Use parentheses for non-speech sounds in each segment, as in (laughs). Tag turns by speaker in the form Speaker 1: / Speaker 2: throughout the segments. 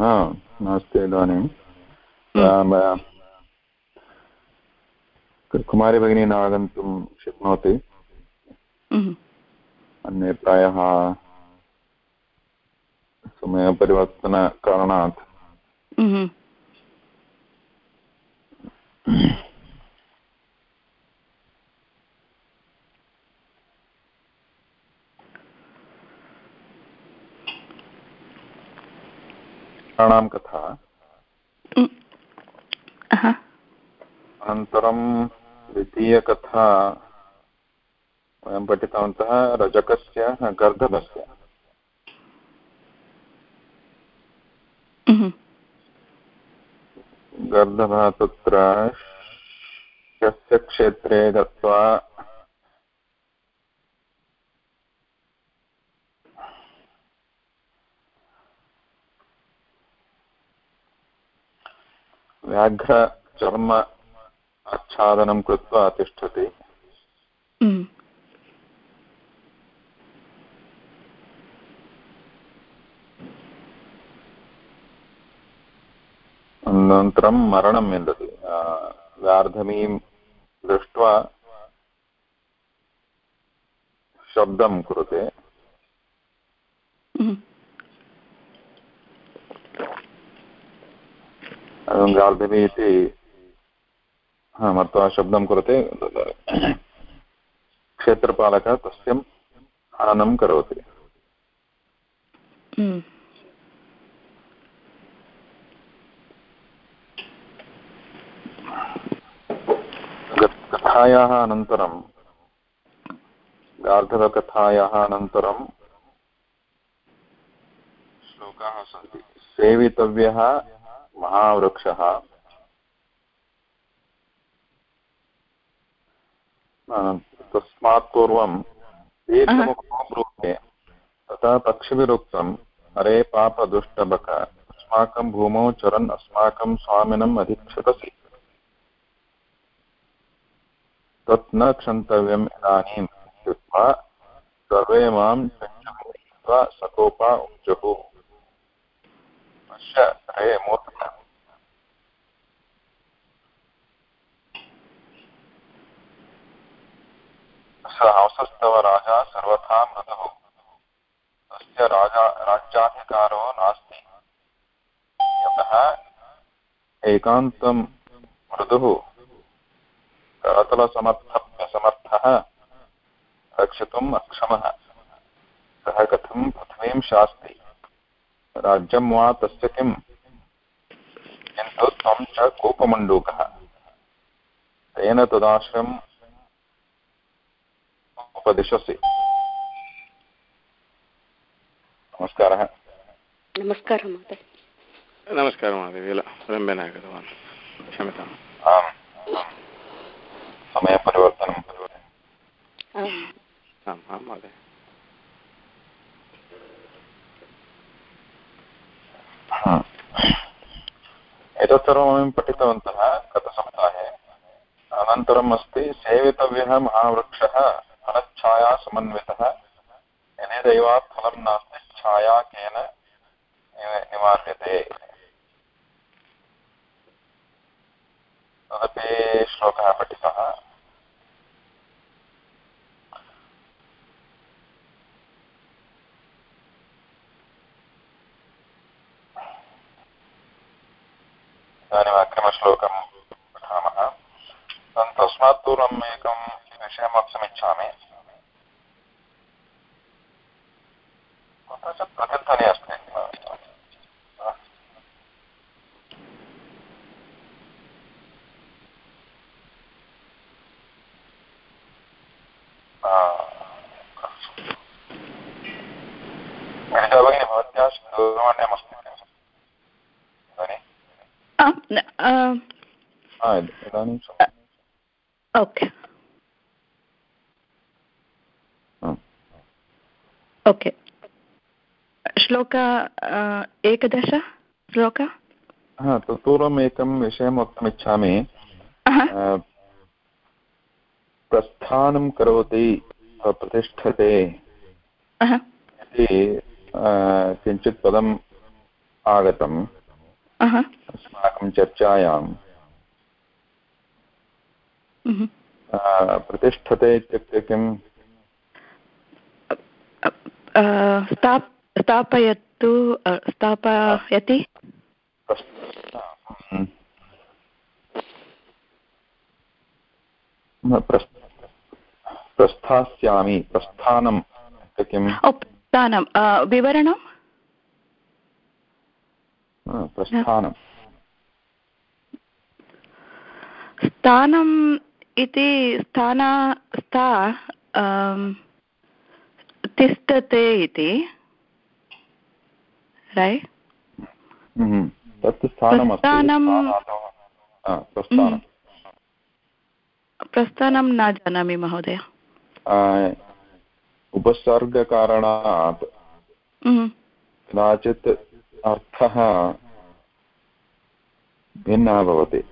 Speaker 1: नास्ति इदानीं कुमारी भगिनी न आगन्तुं शक्नोति अन्ये प्रायः समयपरिवर्तनकारणात् पुराणां कथा। अनन्तरं द्वितीयकथा वयं पठितवन्तः रजकस्य गर्दभस्य गर्दभः तत्र यस्य क्षेत्रे गत्वा व्याघ्रचर्म आच्छादनं कृत्वा तिष्ठति।
Speaker 2: हम्म।
Speaker 1: अनन्तरं मरणं विन्दति व्यार्धमीं दृष्ट्वा शब्दं कुरुते। गार्धवी इति मत्वा शब्दं कुरुते क्षेत्रपालकः तस्य हननं करोति। कथायाः अनन्तरं गार्धवकथायाः अनन्तरं श्लोकाः सन्ति सेवितव्यः महावृक्षः। तस्मात् पूर्वं दीर्घमुखे तथा पक्षिभिरुक्तं हरे पापदुष्टबक अस्माकं भूमौ चरन् अस्माकं स्वामिनम् अधिक्षतसि। तत् न क्षन्तव्यम् इदानीम् इत्युक्त्वा सर्वे सकोपा उचुः हरे मूर्ख स हंसस्तव राजा सर्वथा मृदुः तस्य राजा राज्याधिकारो नास्ति यतः मृदुः रक्षितुम् अक्षमः सः शास्ति राज्यं वा तस्य किम्? किन्तु त्वं च कूपमण्डूकः। तेन तदाश्रम् उपदिशसि। नमस्कारः।
Speaker 2: नमस्कारः महोदय
Speaker 3: नमस्कारः महोदय विल विलम्बेन आगतवान्। क्षम्यताम्
Speaker 1: आम्। समयपरिवर्तनं।
Speaker 3: आम्। आं महोदय
Speaker 1: एतत् सर्वं वयं पठितवन्तः गतसप्ताहे अनन्तरम् अस्ति, सेवितव्यः महावृक्षः फलच्छाया समन्वितः यदि दैवात् फलं नास्ति छाया केन निवार्यते तदपि श्लोकः पठितः। इदानीम् अग्रिमश्लोकं पठामः तस्मात् पूर्वम् एकं विषयं वक्तुमिच्छामि। प्रतिध्वनि अस्ति गिरिजा भगिनी भवत्याः दूरवाण्यामस्ति इदानीं
Speaker 2: ओके। ओके। श्लोक एकदश? श्लोक?
Speaker 1: हा पूर्वम् एकं विषयं वक्तुमिच्छामि प्रस्थानं करोति प्रतिष्ठते इति किञ्चित् पदम् आगतम्। अस्माकं चर्चायां। प्रतिष्ठते इत्युक्ते किम्?
Speaker 2: स्थापयतु स्थापयति?
Speaker 1: प्रस्थास्यामि प्रस्थानं किम्?
Speaker 2: प्रस्थानं विवरणं?
Speaker 1: प्रस्थानं
Speaker 2: स्थानम् इति स्थान स्था तिष्ठते इति। रैट्
Speaker 1: तत् स्थानं
Speaker 2: प्रस्थानं न जानामि महोदय।
Speaker 1: उपसर्गकारणात् कदाचित् अर्थः भिन्नः भवति।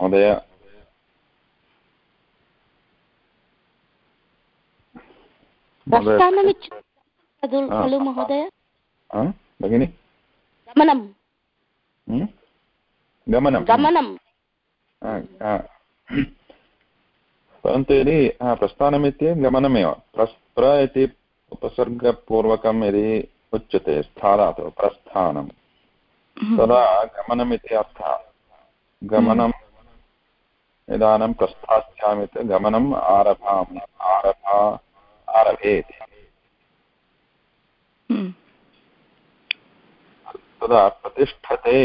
Speaker 1: महोदय
Speaker 4: खलु महोदय
Speaker 1: भगिनि
Speaker 4: गमनं
Speaker 1: गमनं
Speaker 4: गमनं
Speaker 1: परन्तु यदि प्रस्थानमिति गमनमेव प्र इति उपसर्गपूर्वकं यदि उच्यते स्थानात् प्रस्थानं तदा गमनमिति अर्थः गमनम् इदानीं प्रस्थास्यामि गमनम् आरभामि। आरभा आरभेत्। तदा प्रतिष्ठते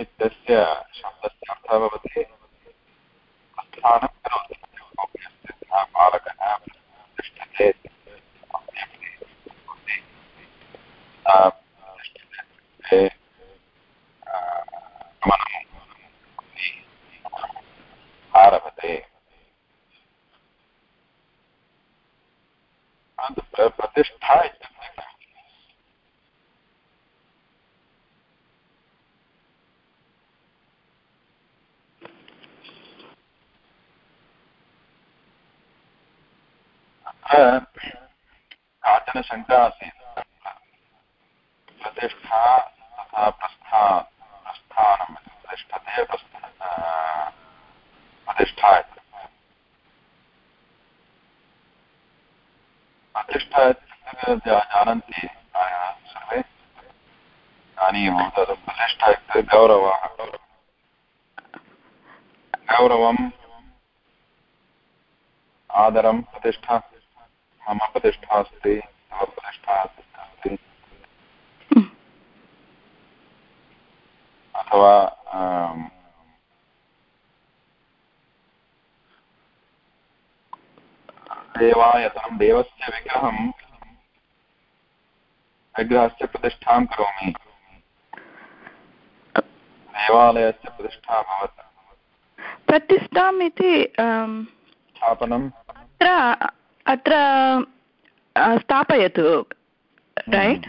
Speaker 1: इत्यस्य शब्दस्य अर्थः भवति प्रस्थानं करोति बालकः तिष्ठते आरभते प्रतिष्ठा इत्युक्ते काचन शङ्का आसीत् प्रतिष्ठा तथा प्रस्था प्रस्थानं प्रतिष्ठते प्रतिष्ठा प्रतिष्ठा जानन्ति सर्वे। जानीमः तद् प्रतिष्ठा इत्युक्ते गौरवः गौरवम् आदरं प्रतिष्ठा, मम प्रतिष्ठा अस्ति, तव प्रतिष्ठा अस्ति। अथवा देवायतनं देवस्य विग्रहं विग्रहस्य प्रतिष्ठां करोमि। देवालयस्य प्रतिष्ठा अभवत्
Speaker 2: प्रतिष्ठाम् इति
Speaker 1: स्थापनं।
Speaker 2: अत्र अत्र स्थापयतु रैट्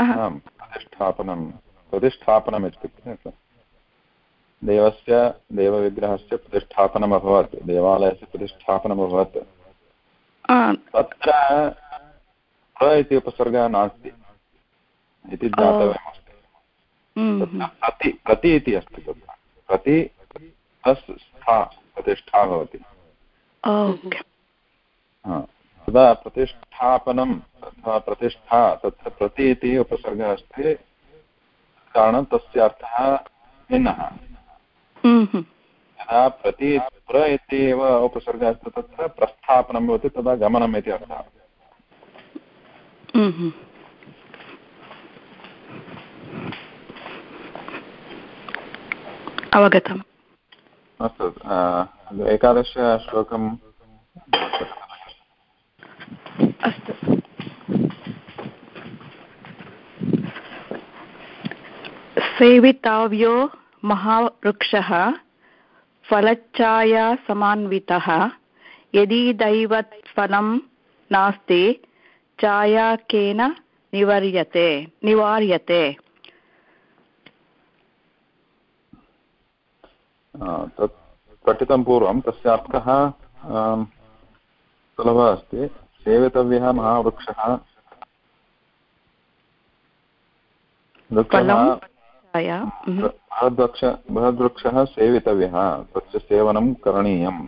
Speaker 1: प्रतिष्ठापनं। प्रतिष्ठापनम् इत्युक्ते देवस्य देवविग्रहस्य प्रतिष्ठापनम् अभवत् देवालयस्य प्रतिष्ठापनम् अभवत् तत्र प्र इति उपसर्गः नास्ति इति ज्ञातव्यमस्ति प्रति प्रति इति अस्ति तत्र प्रति प्लस् स्था प्रतिष्ठा भवति तदा प्रतिष्ठापनं अथवा प्रतिष्ठा तत्र प्रति इति उपसर्गः अस्ति कारणं तस्य अर्थः भिन्नः यदा प्रति प्र इति एव उपसर्गः अस्ति तत्र प्रस्थापनं भवति तदा गमनम् इति अर्थः
Speaker 2: अवगतम्।
Speaker 1: अस्तु एकादशश्लोकं
Speaker 2: अस्तु। सेविताव्यो महावृक्षः फलच्छाया समान्वितः यदि दैवत्फलं नास्ति छाया केन निवर्यते निवार्यते
Speaker 1: तत् पठितं पूर्वं तस्य अर्थः सुलभः अस्ति सेवितव्यः महावृक्षः. बृहद्वृक्ष बृहद्वृक्षः सेवितव्यः तस्य सेवनं करणीयम्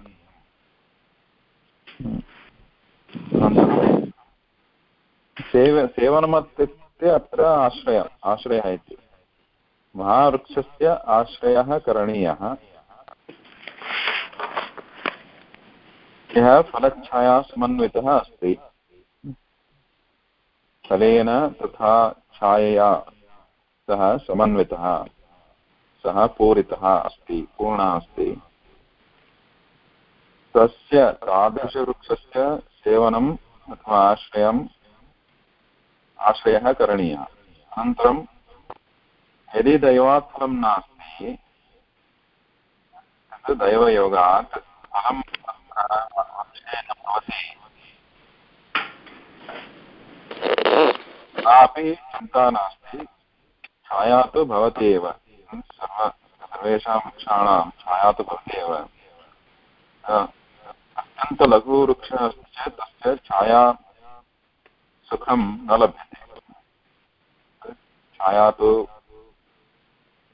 Speaker 1: अनन्तरं सेव सेवनमित्युक्ते अत्र आश्रय, आश्रयः इति। महावृक्षस्य आश्रयः करणीयः। यः फलच्छाया समन्वितः अस्ति। फलेन तथा छायया सः समन्वितः। सः पूरितः अस्ति, पूर्णः अस्ति। तस्य तादृशवृक्षस्य सेवनम् अथवा आश्रयम् आश्रयः करणीयः। अनन्तरं, यदि दैवात् फलं नास्ति, तत् दैवयोगात् फलं भवति। सापि चिन्ता नास्ति, छाया तु वृक्षाणां छाया तु अत्यन्तलघुवृक्षः अस्ति चेत् छाया सुखं न लभ्यते। छाया तु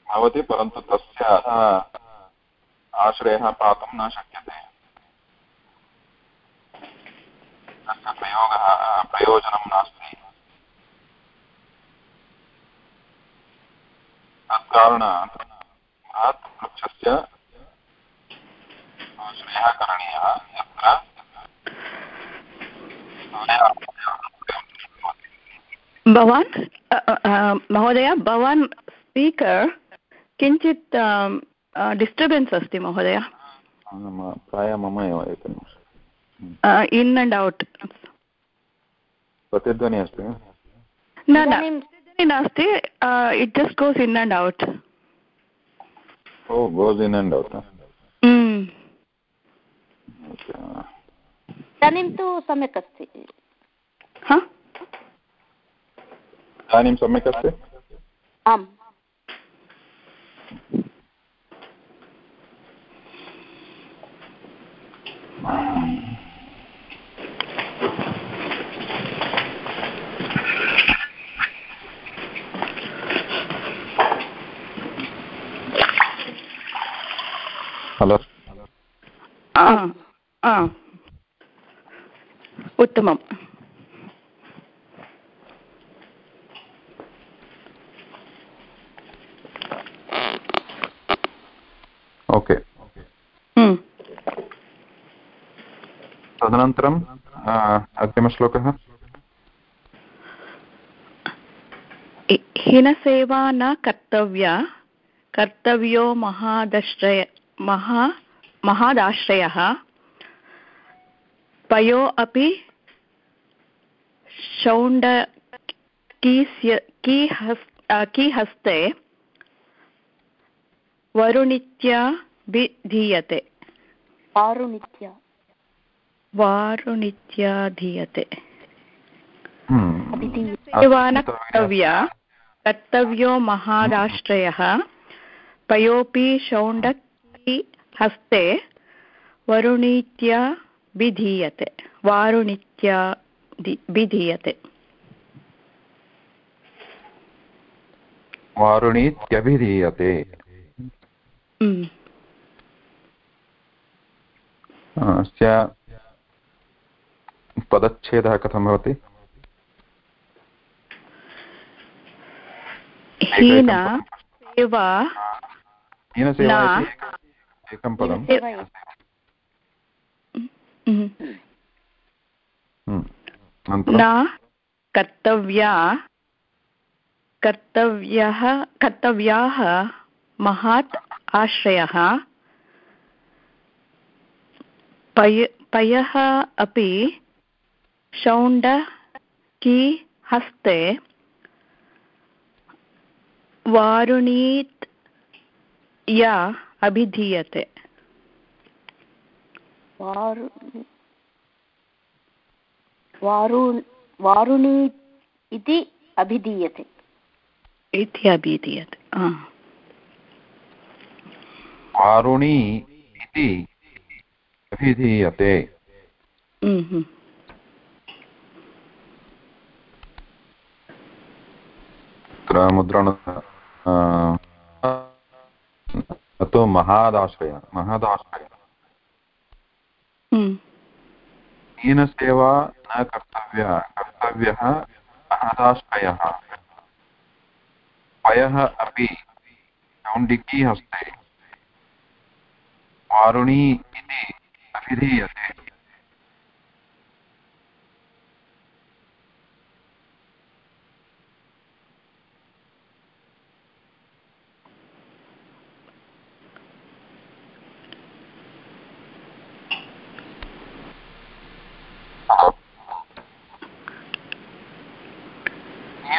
Speaker 1: भवति परन्तु तस्य आश्रयः पातुं न शक्यते। तस्य प्रयोगः, प्रयोजनं नास्ति। तत्कारणात् बृहत् वृक्षस्य आश्रयः करणीयः। यत्र
Speaker 2: भवान् अ, अ, अ, महोदय भवान् स्पीकर् किञ्चित् डिस्टर्बेन्स् अस्ति महोदय?
Speaker 1: प्रायः मम एव एकनिमिषम्
Speaker 2: इन् अण्ड् औट्
Speaker 1: प्रतिध्वनिः अस्ति
Speaker 2: न न
Speaker 4: इदानीं
Speaker 2: नास्ति it just goes in and out
Speaker 1: O goes in and out
Speaker 4: इदानीं तु सम्यक् अस्ति।
Speaker 1: इदानीं सम्यक् अस्ति?
Speaker 4: आम्।
Speaker 1: हलो
Speaker 2: उत्तमम्
Speaker 1: ओके
Speaker 2: हम्म।
Speaker 1: तदनन्तरं अग्रिमश्लोकः
Speaker 2: हि- हिनसेवा न कर्तव्या कर्तव्यो महादश्रय महा महादाश्रयः। पयो अपि शौण्ड कीहस्ते वरुणित्या विधीयते।
Speaker 4: पारुनित्य
Speaker 2: वारुणित्या धीयते।
Speaker 4: अभिधीयते
Speaker 2: सेवा न कर्तव्या कर्तव्यो महाराष्ट्रयः पयोपि शौण्डकी हस्ते वरुणीत्या विधीयते। वारुणित्या विधीयते
Speaker 1: वारुणीत्यभिधीयते
Speaker 2: Mm.
Speaker 1: अस्य पदच्छेदः कथं भवति एक- एकं पदं
Speaker 4: सेवा एव।
Speaker 2: Mm.
Speaker 1: हम्म।
Speaker 2: न कर्तव्या कर्तव्यः कर्तव्याः महात् आश्रयः पय पयः अपि शौण्डकी हस्ते वारुणीत् या अभिधीयते।
Speaker 4: वारु वारु वारुणी इति अभिधीयते।
Speaker 2: इति अभिधीयते
Speaker 1: वारुणी इति अभिधीयते। तत्र मुद्रण तत्तु महादाश्रय महदाश्रय।
Speaker 2: हम्म।
Speaker 1: हीनसेवा न कर्तव्य कर्तव्यः महदाश्रयः। पयः अपि चौण्डिकी हस्ते। वारुणी इति अभिधीयते।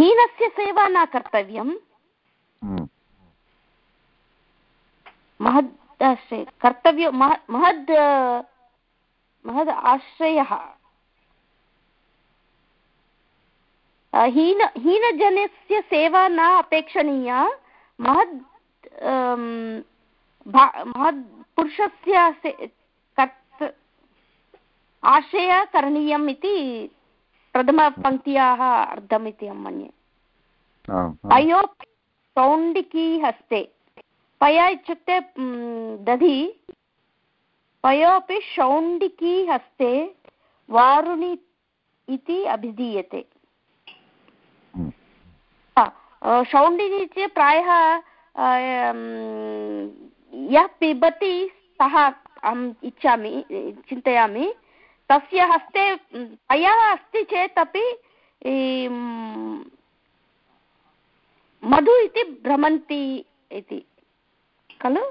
Speaker 1: हीनस्य
Speaker 4: सेवा न कर्तव्यम्। हम्म, महद् आश्रय कर्तव्य मह- महद् महद् आश्रयः। हीन हीनजनस्य सेवा न अपेक्षणीया महद् महद् पुरुषस्य आश्रय करणीयम् इति प्रथमपङ्क्त्याः अर्थम् इति अहं मन्ये। अयो सौण्डिकी हस्ते पय इत्युक्ते दधि पयोपि शौण्डिकी हस्ते वारुणि इति अभिधीयते। शौण्डिनी चेत् प्रायः यः पिबति सः अहम् इच्छामि चिन्तयामि। तस्य हस्ते पयः अस्ति चेत् अपि मधु इति भ्रमन्ति इति। खलु।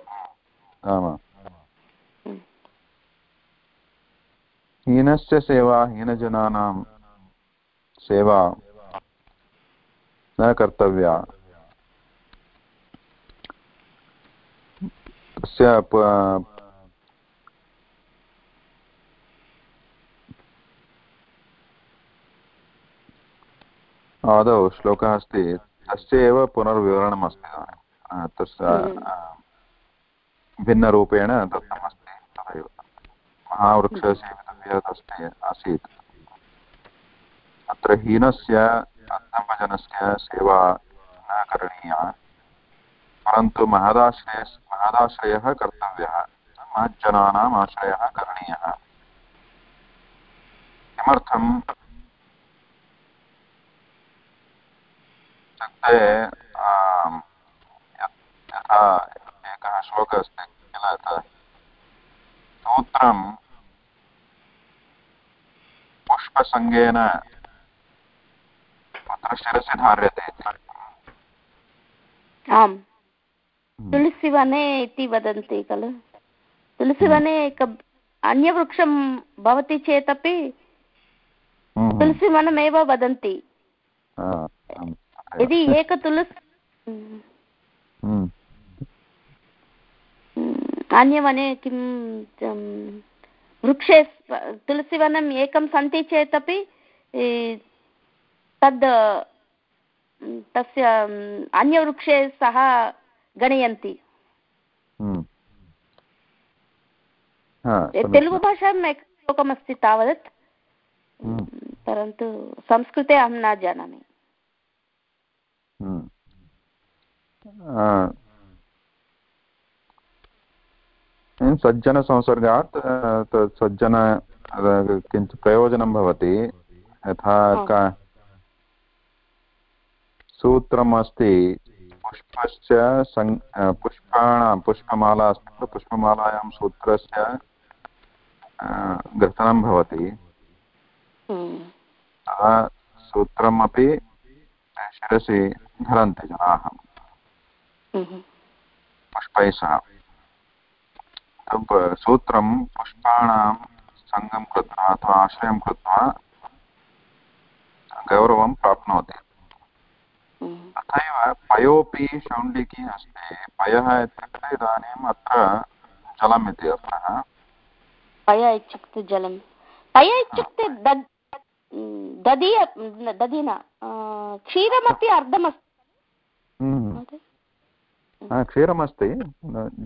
Speaker 1: हीनस्य सेवा हीनजनानां सेवा न कर्तव्या। तस्य आदौ श्लोकः अस्ति तस्य एव पुनर्विवरणमस्ति तस्य अ, भिन्नरूपेण दत्तमस्ति तथैव। महावृक्षस्य अस्ति आसीत्। अत्र हीनस्य अधमजनस्य सेवा न करणीया परन्तु महदाश्रय महदाश्रयः कर्तव्यः महज्जनानाम् आश्रयः करणीयः। किमर्थम् इत्युक्ते यथा एकः श्लोकः अस्ति किल सूत्रं पुष्पसङ्गेन तत्र शिरसि धार्यते इति
Speaker 4: आम् तुलसीवने इति वदन्ति खलु। तुलसीवने एक अन्यवृक्षं भवति चेदपि
Speaker 1: हम्म,
Speaker 4: तुलसीवनमेव वदन्ति। यदि एक तुलसी हम्म,
Speaker 1: हम्म,
Speaker 4: हम्म, अन्यवने किं तं, वृक्षे स- तुलसीवनम् एकं सन्ति चेदपि ए, तद् उम्, तस्य उम्, अन्यवृक्षे सः गणयन्ति
Speaker 1: हम्म। हा, समीचीनं।
Speaker 4: तेलुगुभाषायाम् एकं श्लोकमस्ति तावत्
Speaker 1: हम्म,
Speaker 4: परन्तु संस्कृते अहं न जानामि
Speaker 1: हम्म। आ, सज्जनसंसर्गात् तत् सज्जन किञ्चित् प्रयोजनं भवति यथा
Speaker 4: हा।
Speaker 1: का सूत्रम् अस्ति पुष्पस्य सङ् पुष्पाणां पुष्पमाला अस्ति खलु पुष्पमालायां सूत्रस्य ग्रथनं भवति
Speaker 4: हम्म।
Speaker 1: सूत्रमपि शिरसि धरन्ति जनाः।
Speaker 4: हम्म।
Speaker 1: पुष्पैः सह सूत्रं पुष्पाणां सङ्गं कृत्वा अथवा आश्रयं कृत्वा गौरवं प्राप्नोति।
Speaker 4: हम्म।
Speaker 1: तथैव पयोपि शौण्डिकी अस्ति पयः इत्युक्ते इदानीम् अत्र जलम् इति अर्थः।
Speaker 4: पय इत्युक्ते जलं पय इत्युक्ते दधि दधि न क्षीरमपि अर्धमस्ति
Speaker 1: हम्म। हा, क्षीरमस्ति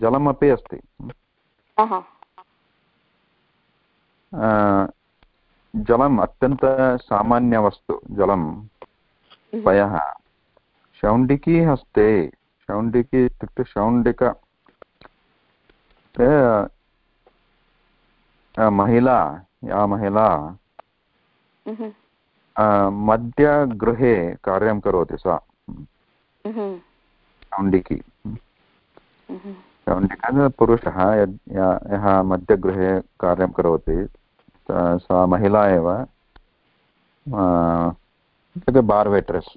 Speaker 1: जलमपि अस्ति। जलम् अत्यन्तसामान्यवस्तु जलं पयः। शौण्डिकी हस्ते शौण्डिकी इत्युक्ते शौण्डिक महिला या महिला मध्यगृहे कार्यं करोति सा शौण्डिकी शौण्डिका पुरुषः यः मध्यगृहे कार्यं करोति सा महिला एव इत्युक्ते बार् वेट्रेस्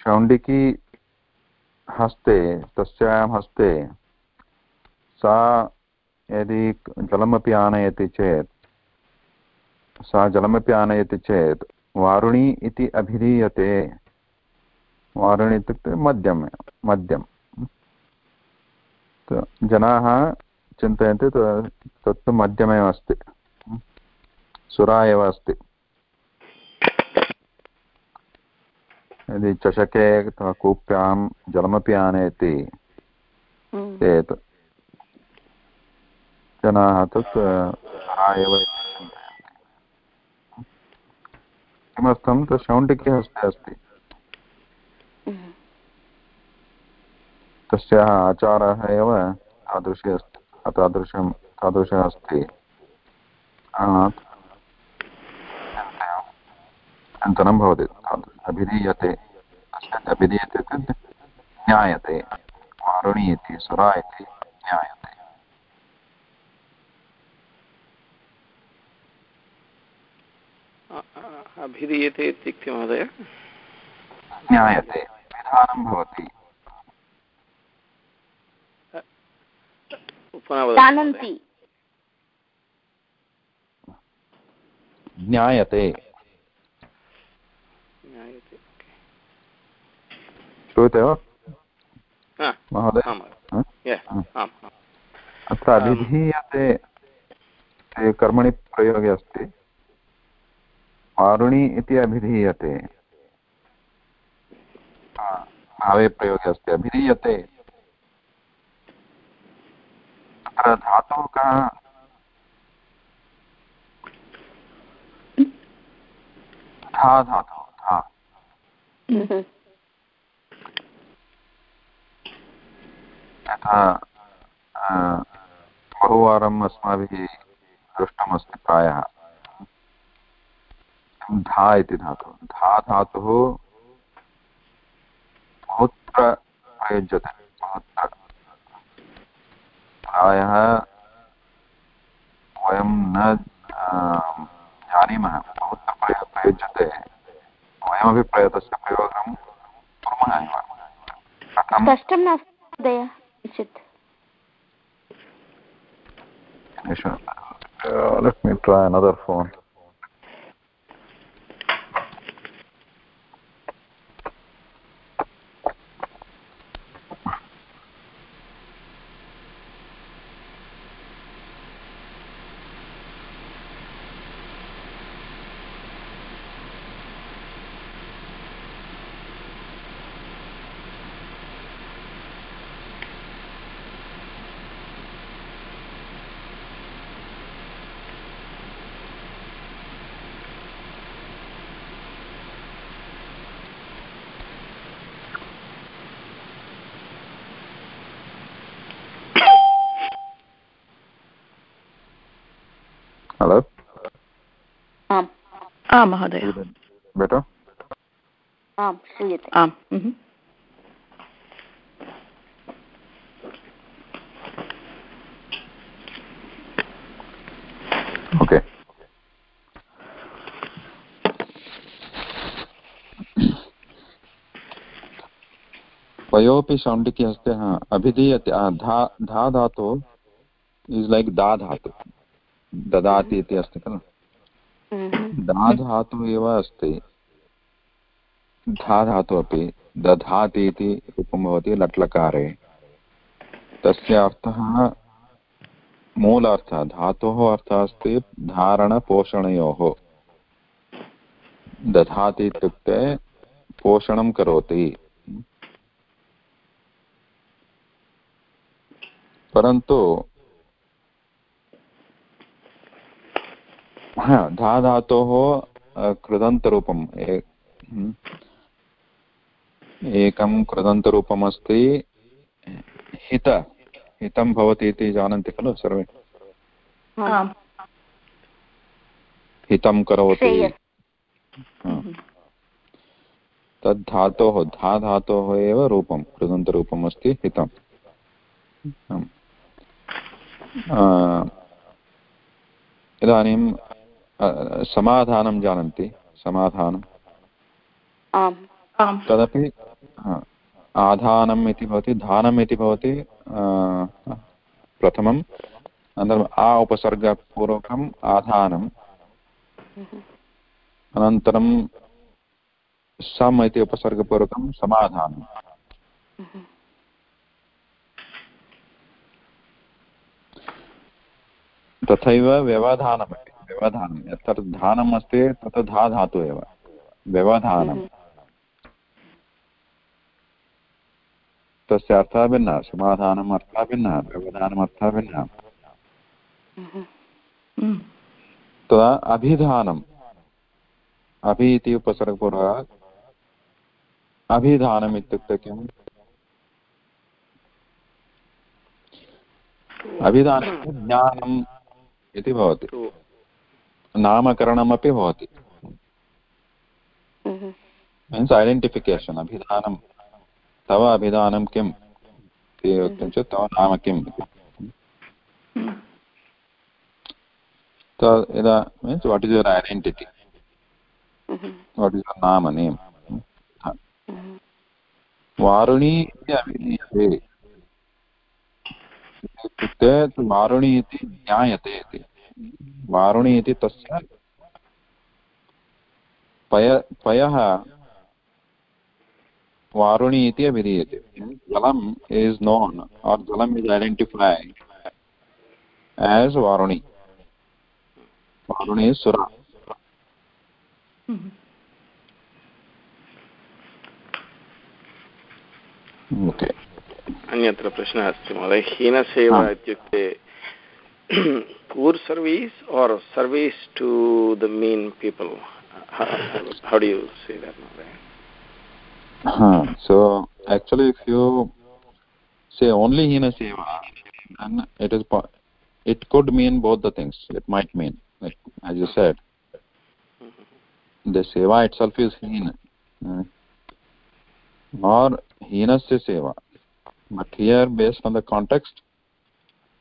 Speaker 1: शौण्डिकी हस्ते तस्यां हस्ते सा यदि जलमपि आनयति चेत् सा जलमपि आनयति चेत् वारुणी इति अभिधीयते। वारुणी इत्युक्ते मद्यं मद्यं जनाः चिन्तयन्ति तत्तु मद्यमेव अस्ति। सुरा एव अस्ति। यदि चषके अथवा कूप्यां जलमपि आनयति हम्म। चेत् जनाः तत् एव किमर्थं तत् शौण्डिके हस्ते अस्ति। तस्याः आचारः एव तादृशी अस्ति। तादृशं तादृशः अस्ति। चिन्तनं भवति अभिधीयते। अभिधीयते चेत् ज्ञायते। वारुणी इति, सुरा इति ज्ञायते।
Speaker 3: अभिधीयते इत्युक्ते महोदय।
Speaker 1: ज्ञायते विधानं भवति।
Speaker 4: जानन्ति।
Speaker 1: ज्ञायते। श्रूयते वा? महोदय? अत्र अभिधीयते कर्मणि प्रयोगे अस्ति। आरुणि इति अभिधीयते। भावे प्रयोगे अस्ति, अभिधीयते। अत्र धातुः कः धा धातुः, धा। यथा बहुवारम् अस्माभिः दृष्टमस्ति प्रायः। धा इति धातुः धा धातुः बहुत्र प्रयुज्यते बहुत्र प्रायः वयं न जानीमः। बहुत्र प्रय प्रयुज्यते वयमपि प्रय तस्य प्रयोगं कुर्मः एव। कथं
Speaker 4: कष्टं नास्ति किञ्चित्।
Speaker 1: let me try another phone hello
Speaker 2: आम् आं महोदय।
Speaker 1: बेटा
Speaker 4: आम् श्रूयते।
Speaker 2: आम्
Speaker 1: ओके। वयोपि शौण्डिकी अस्ति हा अभिधीयते धा धा धातु इस् लैक् दा धातु। ददाति इति अस्ति खलु। धा धातुः एव अस्ति धा धातु अपि दधाति इति रूपं भवति लट्लकारे। तस्य अर्थः मूल अर्थः धातोः अर्थः अस्ति धारणपोषणयोः। दधाति इत्युक्ते पोषणं करोति। परन्तु धा धातोः कृदन्तरूपम् एकं कृदन्तरूपमस्ति हित हितं भवति इति जानन्ति खलु सर्वे? हितं करोति। तद् धातोः धा धातोः एव रूपं कृदन्तरूपम् अस्ति हितम् इदानीं समाधानं जानन्ति समाधानं। तदपि आधानम् इति भवति धानम् इति भवति प्रथमम्। अनन्तरम् आ उपसर्गपूर्वकम् आधानम्। अनन्तरं सम् इति उपसर्गपूर्वकं समाधानम्। तथैव व्यवधानमपि। व्यवधानं। यत्र धानम् अस्ति तत्र धा धातु एव। व्यवधानं। तस्य अर्थः भिन्नः। समाधानम् अर्थः भिन्नः। व्यवधानम् अर्थः भिन्नः। तदा अभिधानम्। अभि इति उपसर्गपूर्वः अभिधानम् इत्युक्ते किम्? अभिधानं ज्ञानं इति भवति। नामकरणमपि भवति। मीन्स् ऐडेण्टिफिकेशन् अभिधानं। तव अभिधानं किम् इति वक्तुं चेत् तव नाम किम्? इति यदा means what is your identity what is your नाम नेम् वारुणी इति अभिधीयते। इत्युक्ते वारुणी इति ज्ञायते इति। वारुणी इति तस्य पय पयः वारुणी इति अभिधीयते। जलम् इस् नोन् आर् जलम् इस् ऐडेण्टिफै एस् वारुणी। वारुणी सुरा। ओके।
Speaker 3: अन्यत्र प्रश्नः अस्ति महोदय। हीनसेवा इत्युक्ते (clears throat) poor service or service to the mean people? How, how do you say that
Speaker 1: huh. so actually if you say only hina seva then it is it could mean both the things. It might mean like as you said the seva itself is hina. Uh, or hinasya seva. But here based on the context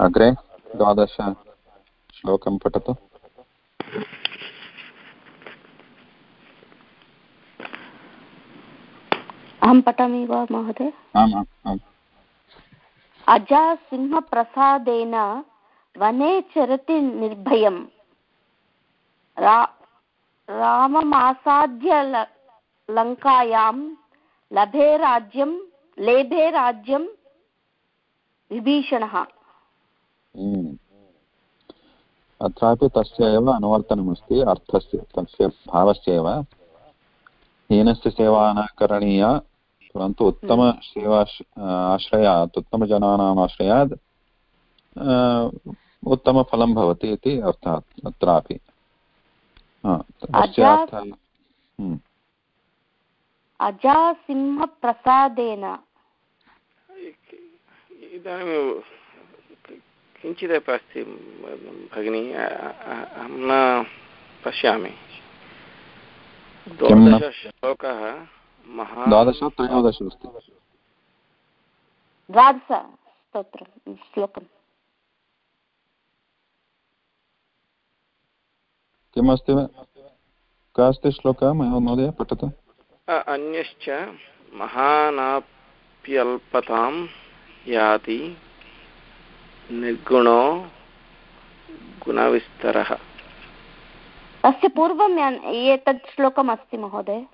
Speaker 1: अग्रे द्वादश श्लोकं पठतु।
Speaker 4: अहं पठामि वा महोदय? अजा सिंहप्रसादेन वने चरति निर्भयम् रा राममासाद्य लङ्कायां लभे राज्यं लेभे राज्यं विभीषणः।
Speaker 1: अत्रापि तस्य एव अनुवर्तनमस्ति अर्थस्य तस्य भावस्य एव हीनस्य सेवा न करणीया परन्तु उत्तमसेवा आश्रयात् उत्तमजनानाम् आश्रयात् उत्तमफलं भवति इति अर्थः अत्रापि। हम्म।
Speaker 4: अजासिंहप्रसादेन।
Speaker 3: इदानीं किञ्चिदेव अस्ति भगिनी अहं न पश्यामि। द्वादशश्लोकः महा
Speaker 1: द्वादश त्रयोदश अस्ति।
Speaker 4: द्वादश श्लोकम्।
Speaker 1: किमस्ति? कः अस्ति श्लोकः? महोदय पठतु।
Speaker 3: अन्यश्च महानाप्यल्पतां याति। निर्गुणो गुणविस्तरः।
Speaker 4: तस्य पूर्वं एतत् श्लोकम् अस्ति महोदय।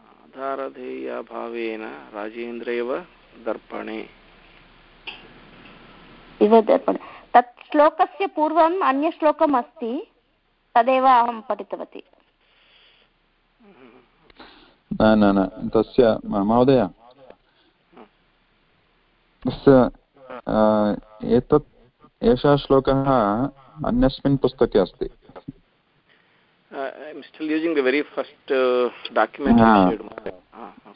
Speaker 3: आधारधेयभावेन राजेन्द्रेव दर्पणे।
Speaker 4: इव दर्पणे। तत् श्लोकस्य पूर्वम् अन्यश्लोकम् अस्ति तदेव अहं पठितवती।
Speaker 1: न न न तस्य महोदय। तस्य एतत् एषः श्लोकः अन्यस्मिन् पुस्तके अस्ति।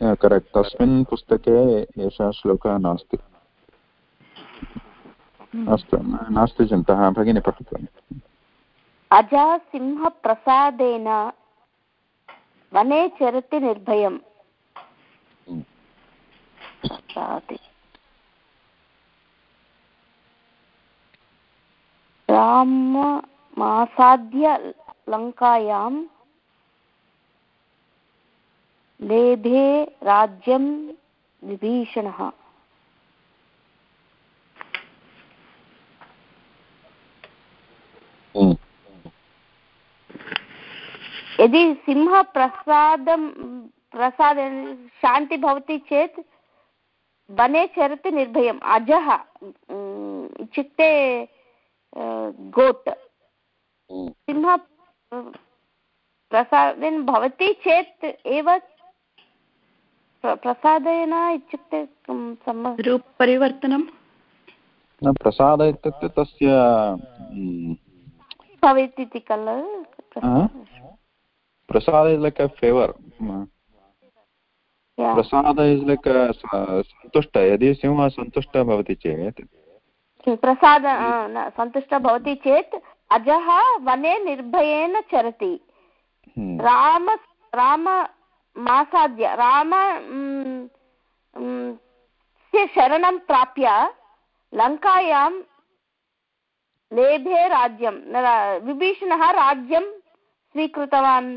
Speaker 1: करेक्ट् तस्मिन् पुस्तके एषः श्लोकः नास्ति। अस्तु नास्ति चिन्ता भगिनी पठतु।
Speaker 4: अजासिंहप्रसादेन वने चरति निर्भयम्। राममासाद्य लङ्कायां लेभे राज्यं विभीषणः। यदि सिंह प्रसादं प्रसाद शान्ति भवति चेत् वने चरति निर्भयम्। अजः इत्युक्ते गोट्। सिंह प्रसादेन भवति चेत् एव प्रसादेन इत्युक्ते
Speaker 2: रूपपरिवर्तनं?
Speaker 1: प्रसाद इत्युक्ते तस्य
Speaker 4: भवेत् इति खलु।
Speaker 1: is like a favor प्रसाद इस् लैक् सन्तुष्ट। यदि सिंहः सन्तुष्टः भवति चेत्
Speaker 4: प्रसाद सन्तुष्टः भवति चेत् अजः वने निर्भयेन चरति। राम राम मासाद्य राम शरणं प्राप्य लङ्कायां लेभे राज्यं विभीषणः राज्यं स्वीकृतवान्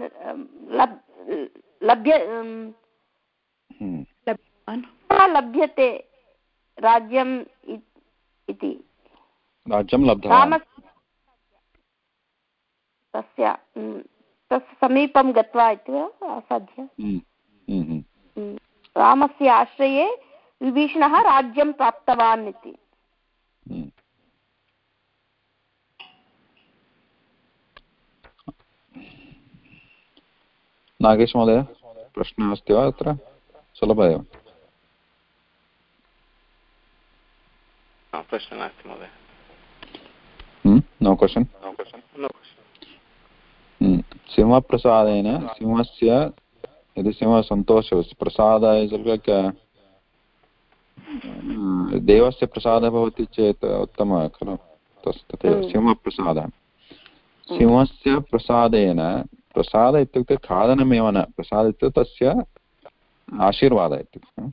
Speaker 4: लभ्य लभ्यते राज्यम् इति।
Speaker 1: राज्यं लब्धवान्।
Speaker 4: तस्य तस्य समीपं गत्वा इति असाध्य? रामस्य आश्रये विभीषणः राज्यं प्राप्तवान् इति।
Speaker 1: नागेश महोदय प्रश्नः अस्ति वा अत्र? सुलभ एव।
Speaker 3: प्रश्नः नास्ति महोदय
Speaker 1: नो क्वशन् सिंहप्रसादेन सिंहस्य यदि सिंहः सन्तोषः प्रसाद देवस्य प्रसादः भवति चेत् उत्तमः खलु तस् तथैव सिंहप्रसादः सिंहस्य प्रसादेन प्रसाद इत्युक्ते खादनमेव न प्रसाद इत्युक्ते तस्य आशीर्वादः इत्युक्ते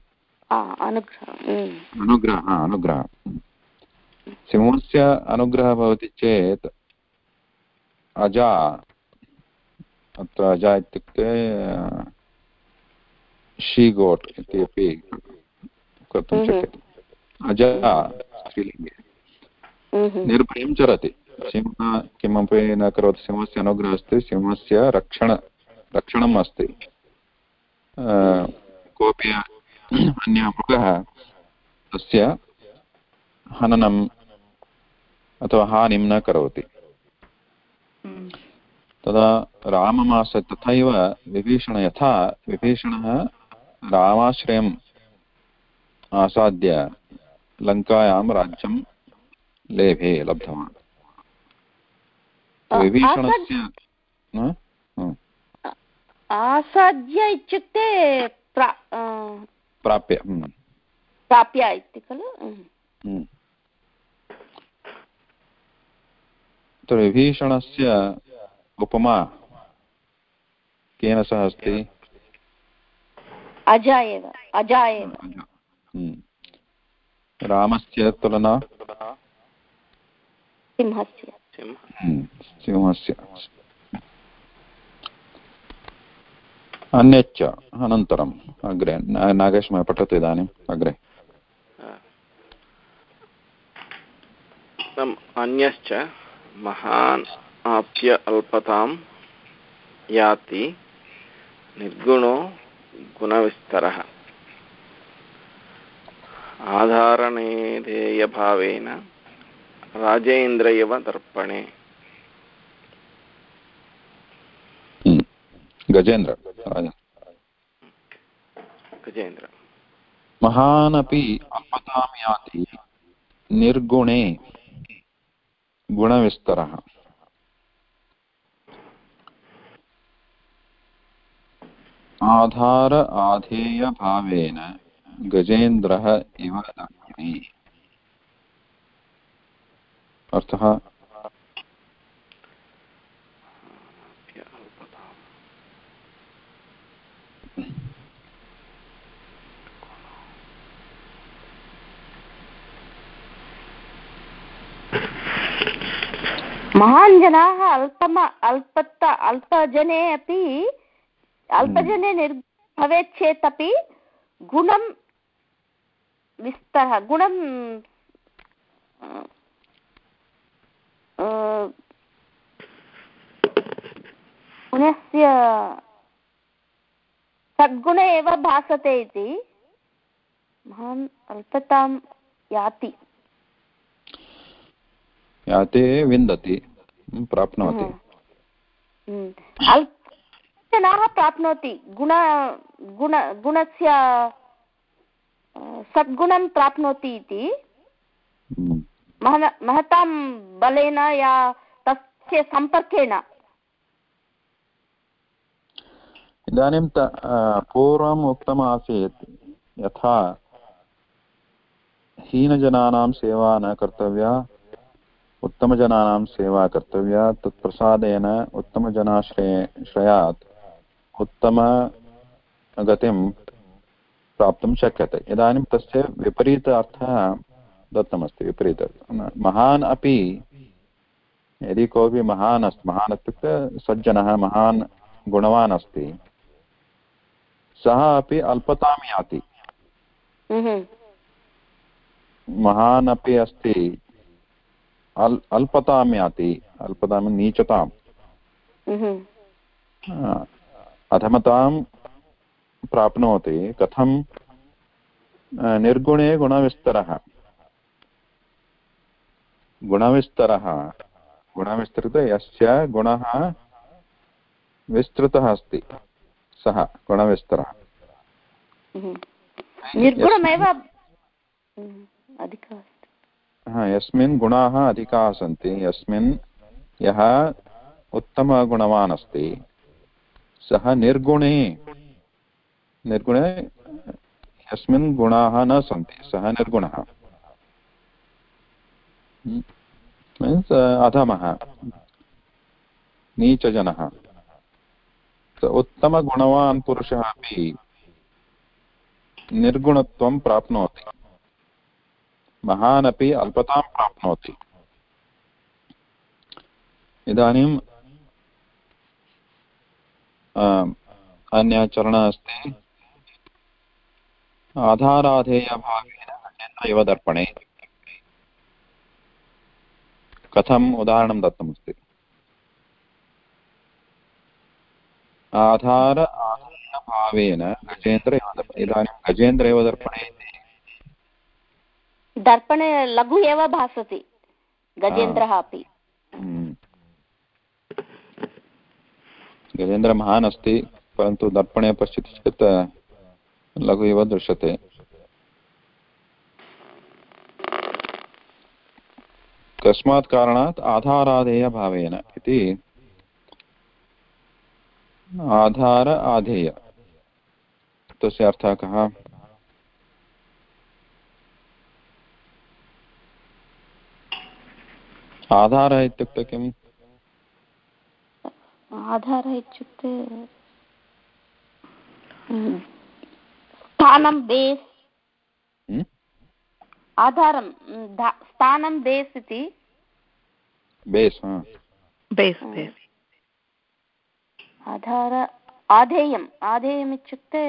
Speaker 1: अनुग्रहः अनुग्रहः सिंहस्य अनुग्रहः भवति चेत् अजा अत्र अजा इत्युक्ते शीगोट् इति अपि कर्तुं शक्यते। अजा स्त्रीलिङ्गे। निर्भयं चरति। सिंहः किमपि न करोति सिंहस्य अनुग्रहः अस्ति सिंहस्य रक्षण रक्षणम् अस्ति। कोऽपि अन्यः मृगः तस्य हननम् अथवा हानिं न करोति। तदा राममास तथैव विभीषण यथा विभीषणः रामाश्रयम् आसाद्य लङ्कायां राज्यं लेभे लब्धवान्। विभीषणस्य
Speaker 4: आसाद्य इत्युक्ते
Speaker 1: प्राप्य
Speaker 4: प्राप्य इति खलु
Speaker 1: तो विभीषणस्य उपमा केन सह अस्ति
Speaker 4: अजा एव अजा एव
Speaker 1: रामस्य तुलना
Speaker 4: सिंहस्य
Speaker 1: सिंहस्य अन्यच्च, अनन्तरम्, अग्रे, ना- नागेशमहोदय पठतु इदानीम्, अग्रे।
Speaker 3: अन्यश्च महान् आप्य अल्पतां याति निर्गुणो गुणविस्तरः। आधारणेधेयभावेन राजेन्द्र इव दर्पणे।
Speaker 1: गजेन्द्र।
Speaker 3: गजेन्द्र
Speaker 1: महान् अपि अल्पतां याति निर्गुणे गुणविस्तरः। आधार आधेयभावेन गजेन्द्रः इव अर्थः
Speaker 4: महान् जनाः अल्पम अल्पत अल्पजने अपि अल्पजने निर् भवेत् चेत् अपि गुणं विस्तरः गुणं गुणस्य सद्गुण एव भासते इति। महान् अल्पतां याति।
Speaker 1: याते विन्दति प्राप्नोति
Speaker 4: हम्म। जनाः प्राप्नोति गुण गुण गुणस्य सद्गुणं प्राप्नोति इति
Speaker 1: हम्म।
Speaker 4: महतां बलेन या तस्य सम्पर्केण
Speaker 1: इदानीं त पूर्वम् उक्तमासीत् यथा हीनजनानां सेवा न कर्तव्या उत्तमजनानां सेवा कर्तव्या तत्प्रसादेन उत्तमजनाश्रये श्रयात् उत्तमगतिं प्राप्तुं शक्यते। इदानीं तस्य विपरीत अर्थः दत्तमस्ति विपरीत महान् अपि यदि कोऽपि महान् अस्ति महान् इत्युक्ते सज्जनः महान् गुणवान् अस्ति सः अपि अल्पतां याति।
Speaker 4: हम्म।
Speaker 1: महान् अपि अस्ति अल् अल्पतां याति अल्पतां नीचतां
Speaker 4: हम्म।
Speaker 1: अधमतां प्राप्नोति कथं निर्गुणे गुणविस्तरः गुणविस्तरः गुणविस्तृत यस्य गुणः विस्तृतः अस्ति सः गुणविस्तरः
Speaker 4: हम्म। निर्गुणमेव हम्म, अधिकः
Speaker 1: यस्मिन् गुणाः अधिकाः सन्ति। यस्मिन् यः उत्तमगुणवान् अस्ति, सः निर्गुणे। निर्गुणे यस्मिन् गुणाः न सन्ति, सः निर्गुणः। मीन्स् अधमः, नीचजनः। उत्तमगुणवान् पुरुषः अपि निर्गुणत्वं प्राप्नोति। महान् अपि अल्पतां प्राप्नोति। इदानीम् अन्यः चरणः अस्ति। आधाराधेयभावेन अजेन्द्र इव दर्पणे। कथम् उदाहरणं दत्तमस्ति। आधार आधेयभावेन गजेन्द्र इव इदानीं गजेन्द्र इव दर्पणे इति
Speaker 4: दर्पणे लघु एव भासति गजेन्द्रः अपि।
Speaker 1: हम्म। गजेन्द्र महान् अस्ति परन्तु दर्पणे पश्यति चेत् लघु इव दृश्यते। कस्मात् कारणात् आधाराधेयभावेन इति आधार आधेय। तस्य अर्थः कः? आधारः इत्युक्ते किम्?
Speaker 4: आधारः इत्युक्ते हम्म, स्थानं बेस्।
Speaker 1: हम्म?
Speaker 4: आधारं स्थानं बेस् इति।
Speaker 1: Base
Speaker 2: base base.
Speaker 4: आधार आधेयम् आधेयम् इत्युक्ते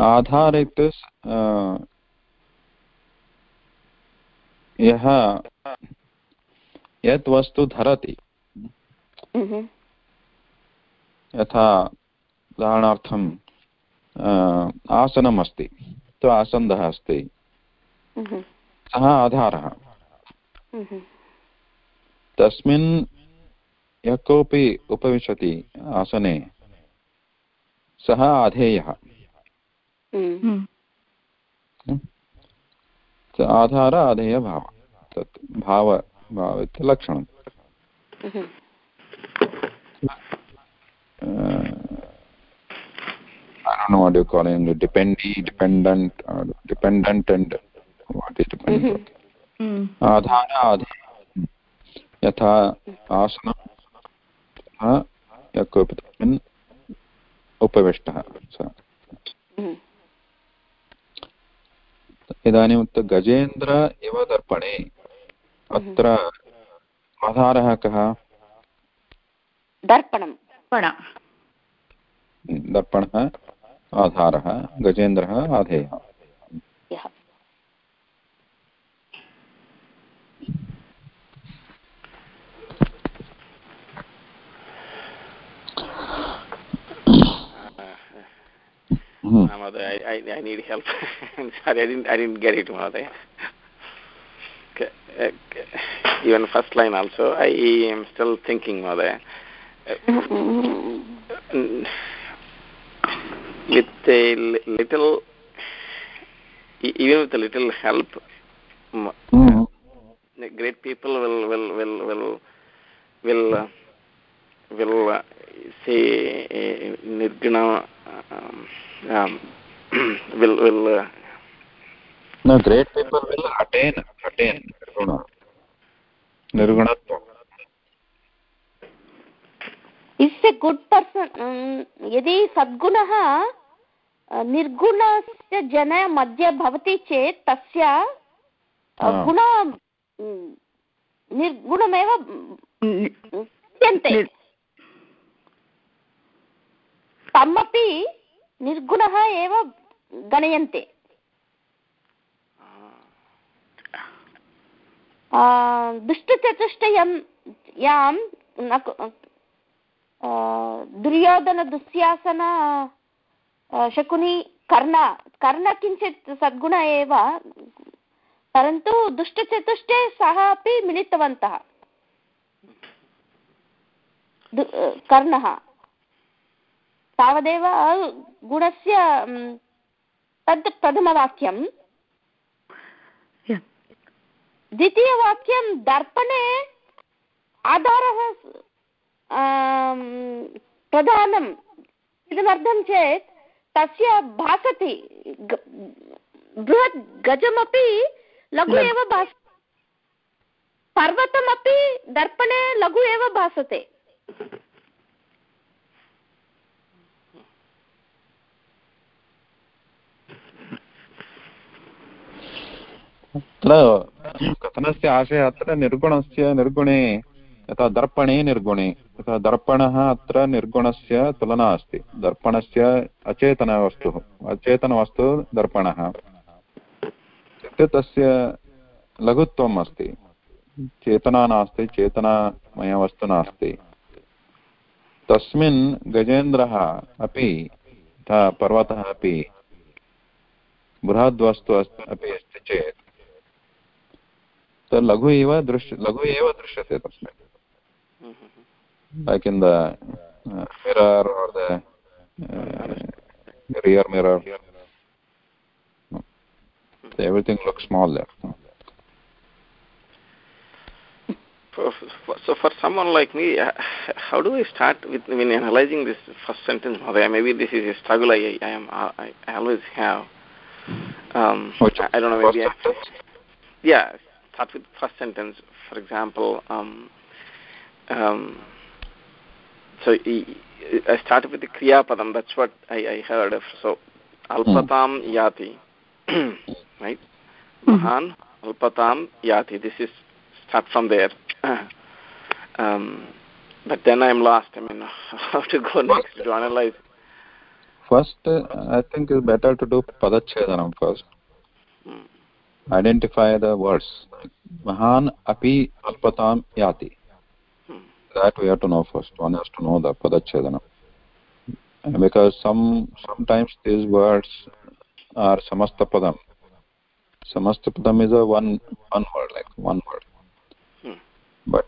Speaker 1: आधार इत्युक्ते अ, यः यत् वस्तु धरति यथा उदाहरणार्थं अ, आसनम् अस्ति तो आसन्दः अस्ति। सः आधारः। तस्मिन् यः कोऽपि उपविशति आसने सः आधेयः। आधार आधेयभाव तत् भाव भाव
Speaker 4: हम्म,
Speaker 1: uh, I don't know what you call it, dependee, dependent, uh, dependent and what is dependent. आधार आधेय यथा आसनं तथा यः कोऽपि तस्मिन् उपविष्टः सः
Speaker 4: हम्म,
Speaker 1: उक्त गजेन्द्र इव दर्पणे। अत्र आधारः कः?
Speaker 4: दर्पणं।
Speaker 1: दर्पणः आधारः गजेन्द्रः आधेयः। Hmm.
Speaker 3: Mahoday, I, I, I need help. I'm (laughs) sorry, I didn't, I didn't get it, Mahoday. Okay, okay. Even first line also, I am still thinking, Mahoday. Mm, With a little, even with a little help, m-
Speaker 1: Hmm.
Speaker 3: great people will will will will will uh, will uh, say uh, nirguna um, um, will will uh,
Speaker 1: No, great people will attain, attain nirguna. Nirgunatvam.
Speaker 4: Is a good person यदि सद्गुणः अ, निर्गुणस्य जन मध्ये भवति चेत् तस्य गुण निर्गुणमेव विद्यन्ते तमपि निर्गुणः एव गणयन्ते आ, दुष्टचतुष्टयं यां न क- आ, दुर्योधनदुःशासन आ, शकुनि कर्ण कर्ण किञ्चित् सद्गुण एव परन्तु दुष्टचतुष्टे सः अपि मिलितवन्तः दु- कर्णः तावदेव गुणस्य तद् प्रथमवाक्यं द्वितीयवाक्यं दर्पणे आधारः प्रधानं। किमर्थं चेत् तस्य भासति बृहत् गजमपि लघु
Speaker 2: लघु।
Speaker 4: एव भास पर्वतमपि दर्पणे लघु एव भासते।
Speaker 1: अत्र कथनस्य आशयः अत्र निर्गुणस्य निर्गुणे, यथा दर्पणे निर्गुणे यथा दर्पणः अत्र निर्गुणस्य तुलना अस्ति। दर्पणस्य अचेतनवस्तुः, अचेतनवस्तु दर्पणः। इत्युक्ते तस्य लघुत्वम् अस्ति। चेतना नास्ति, चेतनामयवस्तु नास्ति। तस्मिन् गजेन्द्रः अपि पर्वतः अपि, बृहद्वस्तु अस्ति अपि अस्ति चेत् so mm-hmm. like in the uh, mirror or the uh, rear mirror. Mm-hmm. Everything looks
Speaker 3: smaller. so for someone like me uh, how do i start with analyzing this first sentence? Maybe this is a struggle i, am I, I, always have. Um, i don't know maybe yeah start with first sentence. For example, um, um, so I, I started with the kriya padam. That's what I, I heard. Of. So alpatam yati, (coughs) right? Mahan alpatam yati. This is start from there. (coughs) um, but then I'm lost. I mean, (laughs) how to go next to analyze?
Speaker 1: First, uh, I think it's better to do padachhedanam first.
Speaker 3: Hmm.
Speaker 1: Identify the words. Mahan api alpatam yati. That we have to know first. One has to know the padachhedanam. Because some sometimes these words are samasta padam. Samasta padam is a one one word, like one word.
Speaker 3: Hmm.
Speaker 1: But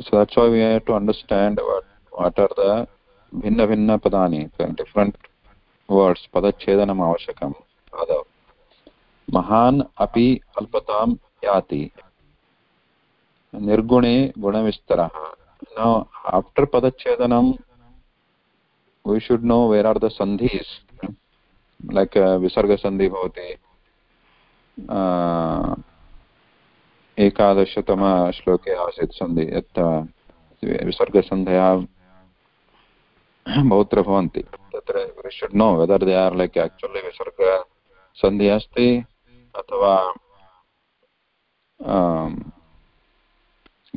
Speaker 1: so that's why we have to understand what what are the bhinna padani, the different words, padachhedanam avashakam. महान् अपि अल्पतां याति। निर्गुणे गुणविस्तरः। No after पदच्छेदनं we should know where are the सन्धिस् like विसर्गसन्धि भवति एकादशतमश्लोके आसीत् सन्धि यत् विसर्गसन्धयः बहुत्र भवन्ति तत्र we know whether they are like actually विसर्गसन्धि अस्ति अथवा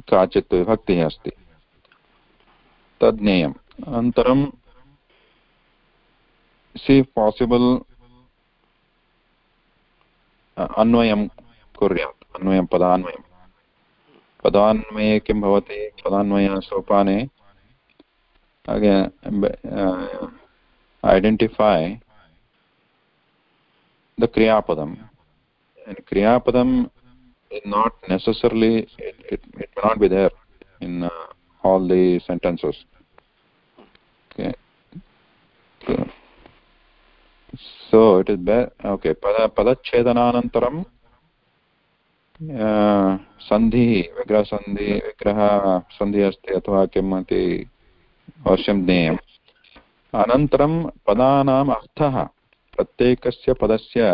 Speaker 1: काचित् विभक्तिः अस्ति। तद् ज्ञेयम्। अनन्तरं सि पासिबल् अन्वयं कुर्यात्। अन्वयं पदान्वयं। पदान्वये किं भवति? पदान्वयसोपाने identify the kriyapadam and kriyapadam is not necessarily it, it, it may not be there in uh, all the sentences okay so, so it is better okay pada padachhedananantaram सन्धिः विग्रहसन्धि विग्रहसन्धिः अस्ति अथवा किम् इति अवश्यं ज्ञेयम् अनन्तरं पदानाम् अर्थः प्रत्येकस्य पदस्य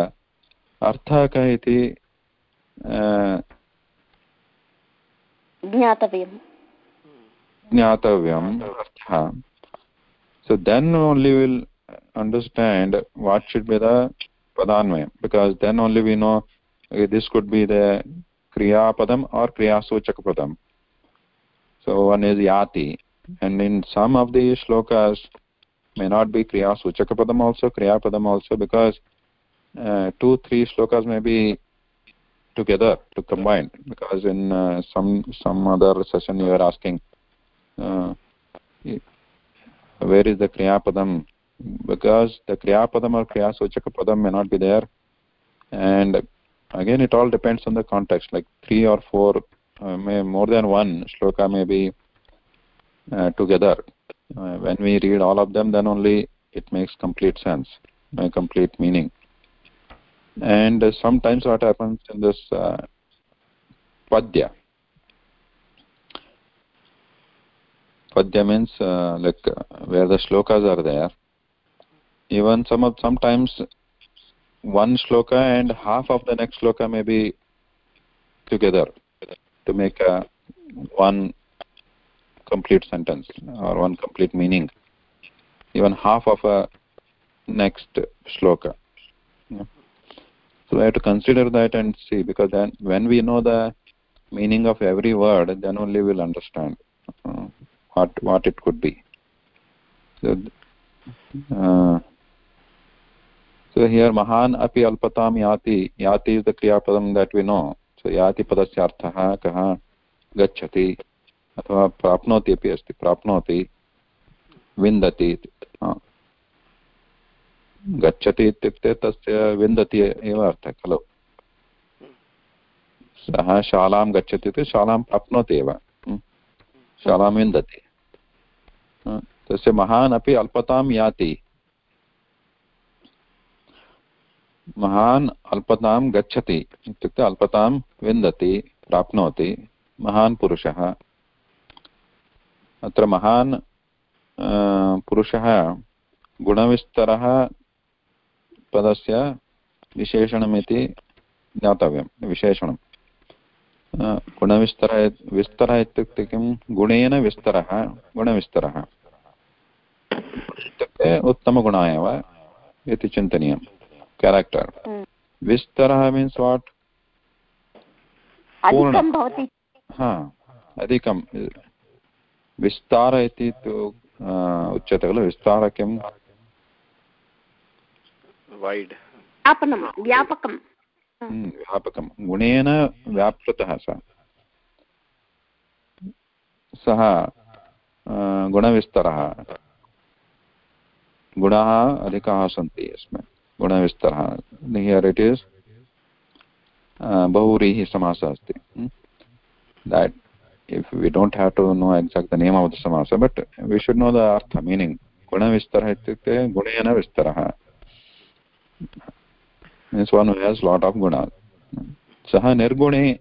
Speaker 1: अर्थः कः इति
Speaker 4: ज्ञातव्यम्।
Speaker 1: So then only will understand what should be the पदान्वयं because then only we know this could be the क्रियापदम् or क्रियासूचकपदम् सो वन् इस् याति and in some of the shlokas may not be kriya suchaka padam also kriya uh, two three shlokas may be together to combine because in uh, some some other session you are asking uh, where is the kriya padam because the kriya padam or kriya suchaka padam may not be there. And again it all depends on the context. Like three or four uh, may more than one shloka may be uh, together. Uh, when we read all of them then only it makes complete sense uh, complete meaning and uh, sometimes what happens in this uh, padya. Padya means uh, like uh, where the shlokas are there. Even some of sometimes one shloka and half of the next shloka may be together to make a one complete sentence or one complete meaning. Even half of a next shloka so we have to consider that and see because then when we know the meaning of every word then only we'll understand uh, what what it could be so uh, so here mahan api alpatam yati yati is the kriya padam that we know so yati padasya arthah kah gachati अथवा प्राप्नोति अपि अस्ति प्राप्नोति विन्दति गच्छति इत्युक्ते तस्य विन्दति एव अर्थः, खलु? सः शालां गच्छति इति शालां प्राप्नोति एव। शालां विन्दति। तस्य महान् अपि अल्पतां याति। महान् अल्पतां गच्छति इत्युक्ते अल्पतां विन्दति, प्राप्नोति महान् पुरुषः। अत्र महान् पुरुषः गुणविस्तरः पदस्य विशेषणमिति ज्ञातव्यं विशेषणं गुणविस्तर विस्तर इत्युक्ते किं गुणेन विस्तरः गुणविस्तरः। इत्युक्ते उत्तमगुणः एव इति चिन्तनीयं। केरेक्टर् विस्तरः मीन्स् वाट्
Speaker 4: अधिकं
Speaker 1: हा अधिकं विस्तार इति तु उच्यते खलु। विस्तार किं
Speaker 3: वैड्
Speaker 4: व्यापनं व्यापकं
Speaker 1: व्यापकं गुणेन व्याप्तः सः सः गुणविस्तरः गुणाः अधिकाः सन्ति अस्मिन् गुणविस्तरः हियर् इट् इस् बहुव्रीहि समासः अस्ति that if we don't have to know exact the name of the समासः but we should know the earth meaning गुणविस्तरः इत्युक्ते गुणेन विस्तरः means one who has lot of निर्गुणे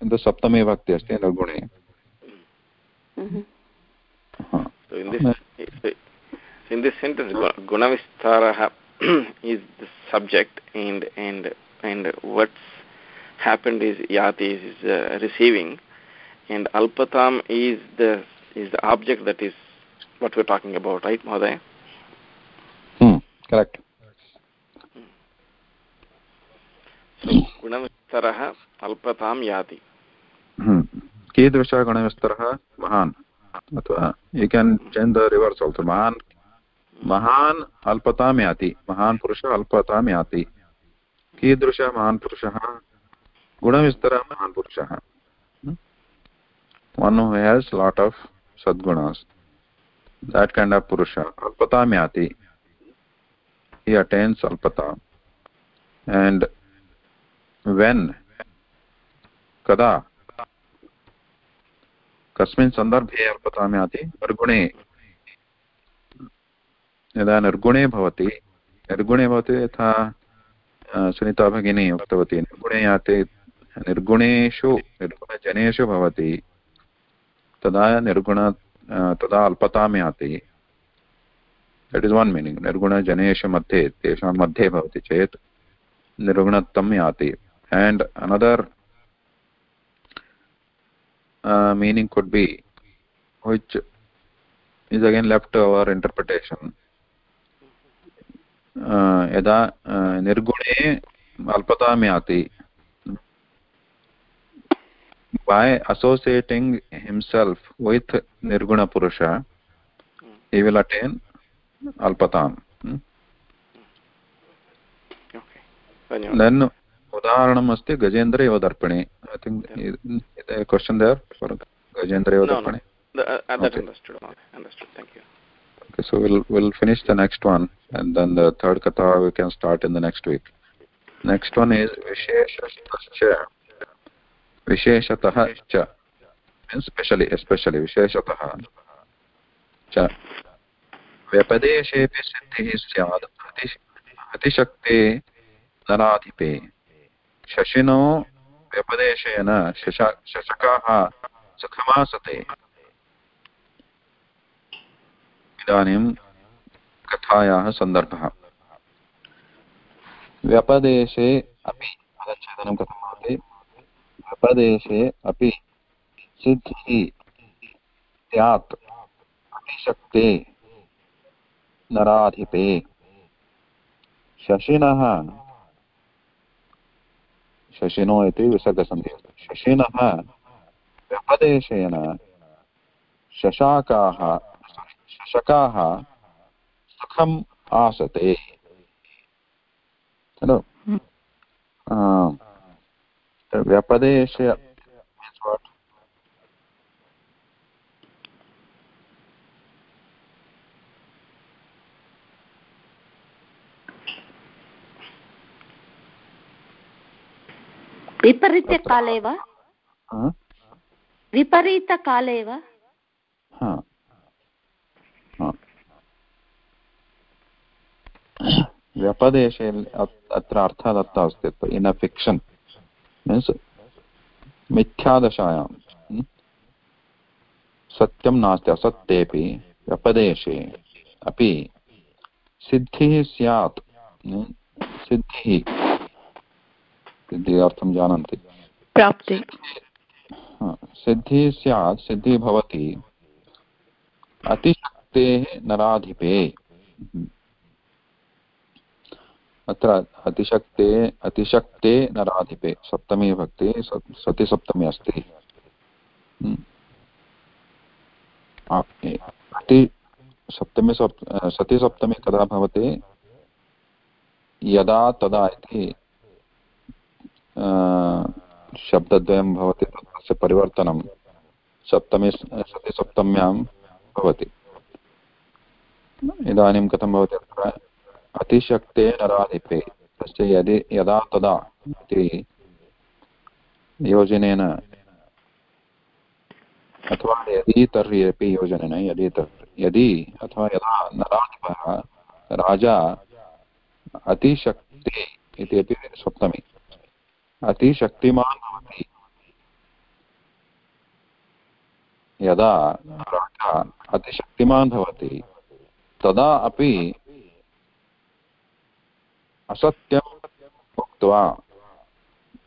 Speaker 1: किन्तु सप्तमी भक्ति अस्ति निर्गुणे
Speaker 3: So in this in this sentence, Gunavistaraha is the subject and and and what's happened is Yati is uh, receiving, and Alpatam is the is the object that is what we're talking about, right, Mahoday?
Speaker 1: Hmm,
Speaker 3: Gunavistaraha Alpatam Yati.
Speaker 1: Hmm. कीदृशः गुणविस्तरः महान् अथवा you can change the reverse also महान् महान् अल्पतां याति महान् पुरुषः अल्पतां याति कीदृशः महान् पुरुषः गुणविस्तरः महान् पुरुषः one who has lot of sadgunas that kind of purusha alpatam yati he attains alpata. And when, kada कस्मिन् सन्दर्भे अल्पतां याति निर्गुणे यदा निर्गुणे भवति निर्गुणे भवति यथा सुनीता भगिनी उक्तवती निर्गुणे याति निर्गुणेषु निर्गुणजनेषु भवति तदा निर्गुण तदा अल्पतां याति दट् इस् वन् मीनिङ्ग् निर्गुणजनेषु मध्ये तेषां मध्ये भवति चेत् निर्गुणत्वं याति and another meaning could be which is again left our interpretation यदा निर्गुणे अल्पतां याति बै असोसियेटिङ्ग् हिम्सेल्फ् वित् निर्गुणपुरुष he will attain alpatam
Speaker 3: okay.
Speaker 1: उदाहरणम् अस्ति गजेन्द्र एव दर्पणे I think question there for Gajendra एव दर्पणे Okay, so we'll we'll finish the next one, and then the third katha we can start in the next week. Next one is visheshatascha. Visheshatah cha means specially, especially visheshatah cha. व्यपदेशेऽपि सिद्धिः स्यात् अतिशक्ते नराधिपे शशिनो व्यपदेशेन शशकाः सुखमासते। इदानीं कथायाः सन्दर्भः। व्यपदेशे अपि पदच्छेदनं कथं भवति? व्यपदेशे अपि सिद्धिः स्यात्। अतिशक्ते नराधिपे। शशिनः शशिनो इति विसर्गसन्धिः। शशिनः व्यपदेशेन शशाकाः शशकाः सुखम् आसते। खलु व्यपदेश
Speaker 4: विपरीतकाले वा? विपरीतकाले वा?
Speaker 1: व्यपदेशे अत्र अर्थः दत्तः अस्ति इन् अ फिक्षन् मीन्स् मिथ्यादशायां। सत्यं नास्ति असत्येपि व्यपदेशे अपि सिद्धिः स्यात्। सिद्धिः। सिद्धिः अर्थं जानन्ति।
Speaker 2: प्राप्ति।
Speaker 1: सिद्धिः स्यात् सिद्धिः भवति। अतिशक्तेः नराधिपे। अत्र अतिशक्ते अतिशक्ते नराधिपे। सप्तमी भक्ति सति सप्तमी अस्ति। हम्म। अति सप्तमी सप् सति सप्तमी कदा भवति? यदा तदा इति शब्दद्वयं भवति, तस्य परिवर्तनं सप्तमी सतिसप्तम्यां भवति। इदानीं कथं भवति अत्र? अतिशक्ते नराधिपे, तस्य यदि, यदा तदा इति योजनेन अथवा यदि तर्हि अपि योजनेन, यदि यदि अथवा यदा नराधिपः, राजा अतिशक्ति इति अपि सप्तमी। अतिशक्तिमान् भवति। यदा राजा अतिशक्तिमान् भवति, तदा अपि असत्यम् उक्त्वा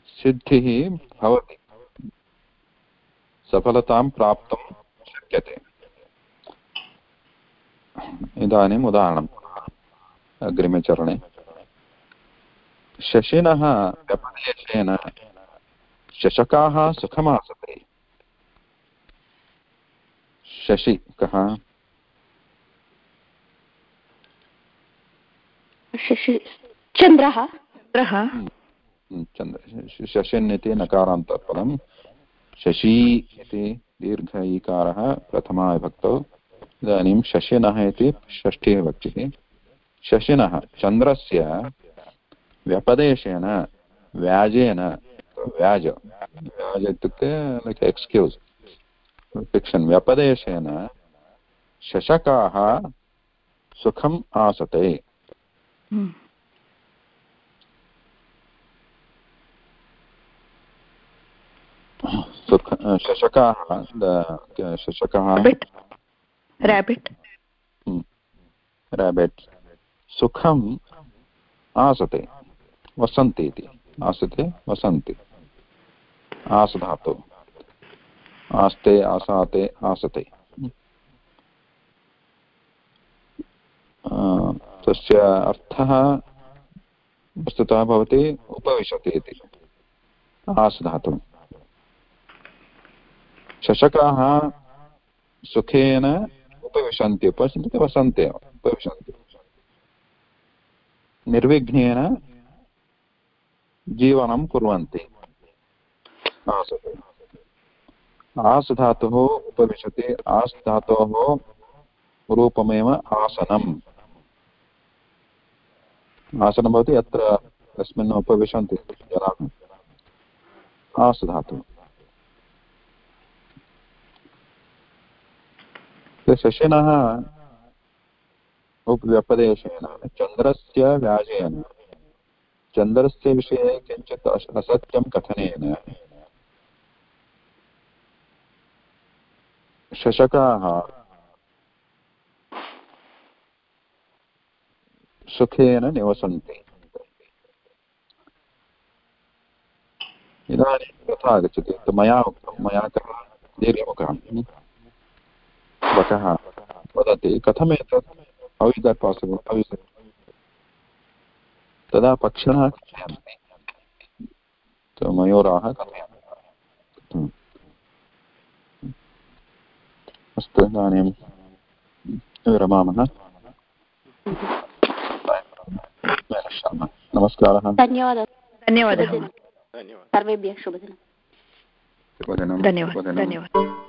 Speaker 1: सिद्धिः भवति। सफलतां प्राप्तुं शक्यते। इदानीम् उदाहरणम्। अग्रिमे चरणे। शशिनः व्यपदेशेन शशकाः सुखमासते। शशि कः?
Speaker 4: शशि चन्द्रः।
Speaker 2: चन्द्रः।
Speaker 1: चन्द्र शशिन् इति नकारान्तपदं शशी इति दीर्घ ईकारः प्रथमा विभक्तौ। इदानीं शशिनः इति षष्ठी विभक्तिः। शशिनः चन्द्रस्य व्यपदेशेन व्याजेन व्याज व्याज इत्युक्ते लैक् एक्स्क्यूस् फिक्षन् व्यपदेशेन शशकाः सुखम् आसते। शशकाः द- शशकाः
Speaker 2: rabbit.
Speaker 1: रेबिट् सुखम् आसते वसन्ति इति। आसते वसन्ति। आस धातु आस्ते, आसाते। आसते तस्य अर्थः वस्तुतः भवति उपविशति इति। आस् धातु शशकाः सुखेन उपविशन्ति उपविशन्ति वसन्ति एव उपविशन्ति निर्विघ्नेन जीवनं कुर्वन्ति। आस् धातुः उपविशति। आस् धातोः रूपमेव आसनम्। आसनं भवति यत्र तस्मिन् उपविशन्ति जनाः। आस् धातुः शशिनः उपव्यपदेशेन चन्द्रस्य व्याजेन। चन्द्रस्य विषये किञ्चित् अस- असत्यं कथनेन। शशकाः। सुखेन निवसन्ति। इदानीं तथा आगच्छति। मया उक्तं, मया कः दीर्घमुखः। वटः वदति, कथमेतत्? How is that possible how is तदा पक्षिणः तो मयूराः हम्म। अस्तु इदानीं विरमामः। नमस्कारः।
Speaker 4: धन्यवादः।
Speaker 2: धन्यवादः।
Speaker 4: सर्वेभ्यः
Speaker 1: शुभदिनं
Speaker 2: धन्यवादः। धन्यवादः।